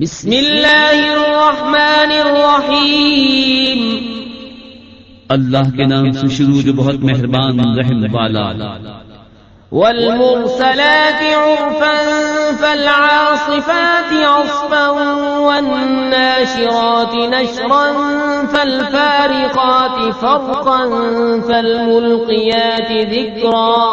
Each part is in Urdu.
بسم اللہ الرحمن الرحیم. اللہ کے نام سے شروع جو بہت مہربان رحم والا. والمرسلات عرفا فالعاصفات عصفا والناشرات نشرا فالفارقات فرقا فالملقيات ذكرا.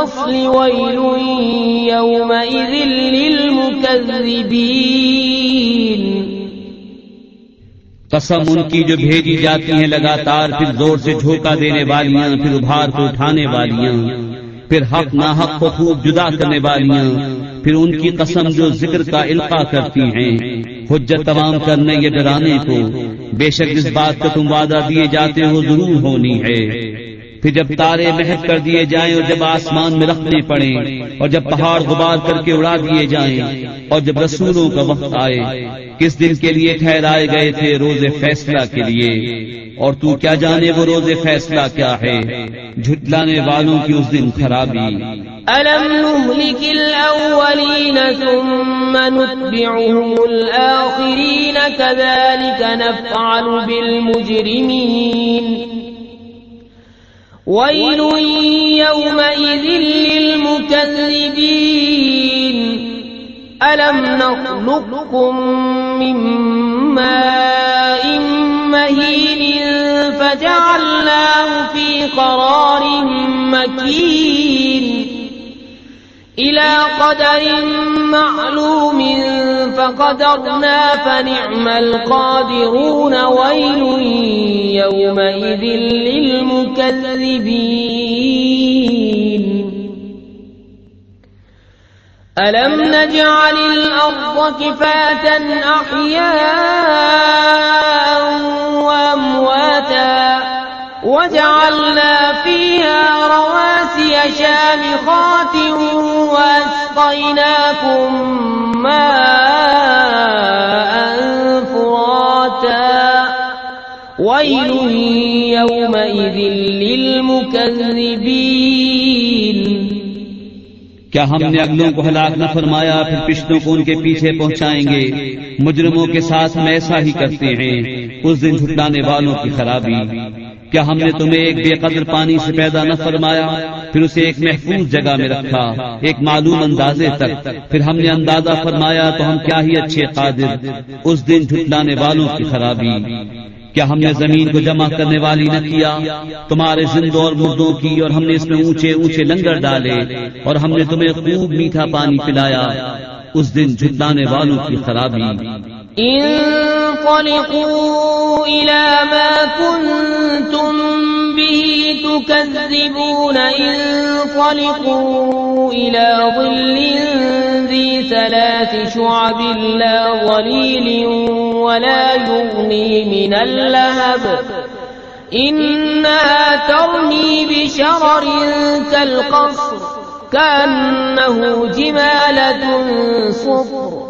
الفصل ويل يومئذ للمكذبين. قسم ان کی جو بھیجی جاتی ہیں لگاتار، پھر زور سے جھوکا دینے والیاں، پھر ابھار کو اٹھانے والیاں، پھر حق نہ حق کو خوب جدا کرنے والیاں، پھر ان کی قسم جو ذکر کا القا کرتی ہیں۔ حجت تمام کرنے یہ ڈرانے کو، بے شک اس بات کا تم وعدہ دیے جاتے ہو ضرور ہونی ہے۔ پھر جب تارے مہک کر دیے جائیں اور جب آسمان میں رکھنے پڑے اور جب پہاڑ غبار کر کے اڑا دیے جائیں اور جب رسولوں کا وقت آئے، کس دن کے لیے ٹھہرائے گئے تھے روز فیصلہ کے لیے؟ اور تو کیا جانے وہ روز فیصلہ کیا ہے؟ جھٹلانے والوں کی اس دن خرابی۔ ألم نهلك الأولين ثم نتبعهم الآخرين كذلك نفعل بالمجرمين ويل يومئذ للمكذبين ألم نخلقكم من ماء مهين فجعلناه في قرار مكين إلى قدر معلوم فقدرنا فنعم القادرون ويل يومئذ للمكذبين. ألم نجعل الأرض كفاة أحياء وجعلنا فيها رواسي شامخات وأسقيناكم ماء فراتا. ويل يومئذ للمكذبين. کیا ہم نے اگلوں کو ہلاک نہ فرمایا، پھر پشتوں کو ان کے پیچھے پہنچائیں گے؟ مجرموں کے ساتھ ہم ایسا ہی کرتے ہیں، اس دن جھٹلانے والوں کی خرابی۔ کیا ہم نے تمہیں ایک بے قدر پانی سے پیدا نہ فرمایا؟ پھر اسے ایک محفوظ جگہ میں رکھا، ایک معلوم اندازے تک۔ پھر ہم نے اندازہ فرمایا تو ہم کیا ہی اچھے قادر، اس دن جھٹلانے والوں کی خرابی۔ کیا ہم نے زمین کو جمع کرنے والی نہ کیا؟ تمہارے زندوں اور مردوں کی، اور ہم نے اس میں اونچے اونچے لنگر ڈالے، اور ہم نے تمہیں خوب میٹھا پانی پلایا۔ اس دن جھٹلانے والوں کی خرابی۔ انطلقوا إلى ما كنتم به تكذبون. انطلقوا إلى ظل ذي ثلاث شعب لا ظليل ولا يغني من اللهب. إنها ترمي بشرر كالقصر، كأنه جمالة صفر.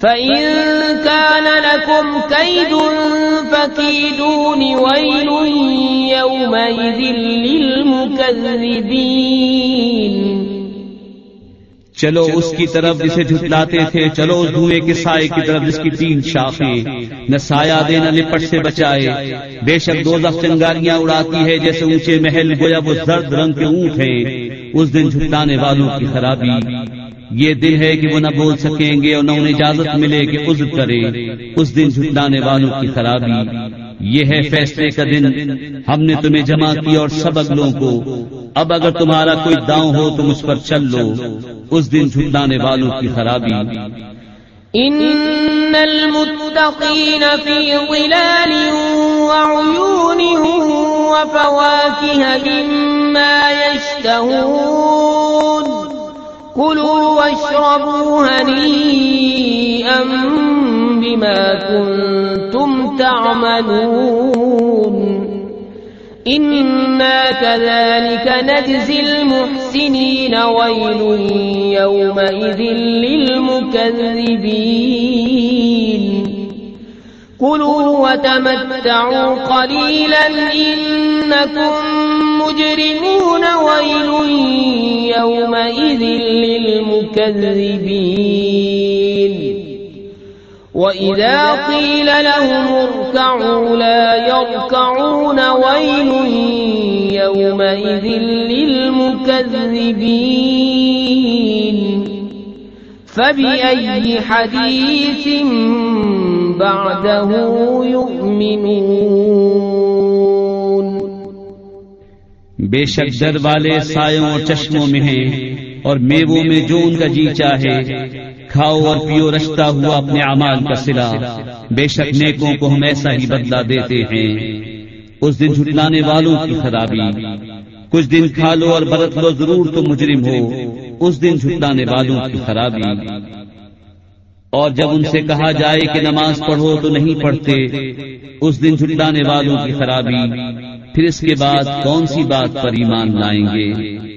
فإن كان لكم كيد فكيدون ويل يومئذ للمكذبين چلو اس کی طرف جسے جھٹلاتے تھے، چلو اس دھوئے کے سائے کی طرف جس کی تین شاخیں۔ نہ سایہ دے نہ لپٹ سے بچائے۔ بے شک دو چنگاریاں اڑاتی ہے، جیسے اونچے محل گویا وہ زرد رنگ کے اونٹ ہیں۔ اس دن جھٹلانے والوں کی خرابی۔ یہ دن ہے کہ وہ نہ بول سکیں گے اور نہ انہیں اجازت ملے کہ عزر کرے اس دن جھٹلانے والوں کی خرابی۔ یہ ہے فیصلے کا دن۔ ہم نے تمہیں جمع کیا اور سب اگلوں کو۔ اب اگر تمہارا کوئی داؤں ہو تم اس پر چل لو۔ اس دن جھٹلانے والوں کی خرابی۔ إن المتقين في ظلال وعيون وفواكه مما يشتهون كلوا واشربوا هنيئا بما كنتم تعملون. إنا كذلك نجزي المحسنين ويل يومئذ للمكذبين. كلوا وتمتعوا قليلا إنكم مجرمون ويل يومئذ للمكذبين. وإذا قيل لهم اركعوا لا يركعون ويل يومئذ للمكذبين. فبأي حديث بعده يؤمنون؟ بے شک در والے سایوں اور چشموں میں ہیں اور میووں میں جو ان کا جی چاہے، کھاؤ اور پیو رشتا ہوا اپنے اعمال کا سلا۔ بے شک نیکوں کو ہم ایسا ہی بدلا دیتے ہیں۔ اس دن جھٹلانے والوں کی خرابی۔ کچھ دن کھا لو اور برت لو ضرور تو مجرم ہو۔ اس دن جھٹلانے والوں کی خرابی۔ اور جب ان سے کہا جائے کہ نماز پڑھو تو نہیں پڑھتے، اس دن جھٹلانے والوں کی خرابی۔ پھر اس کے بعد کون سی بات پر ایمان لائیں گے؟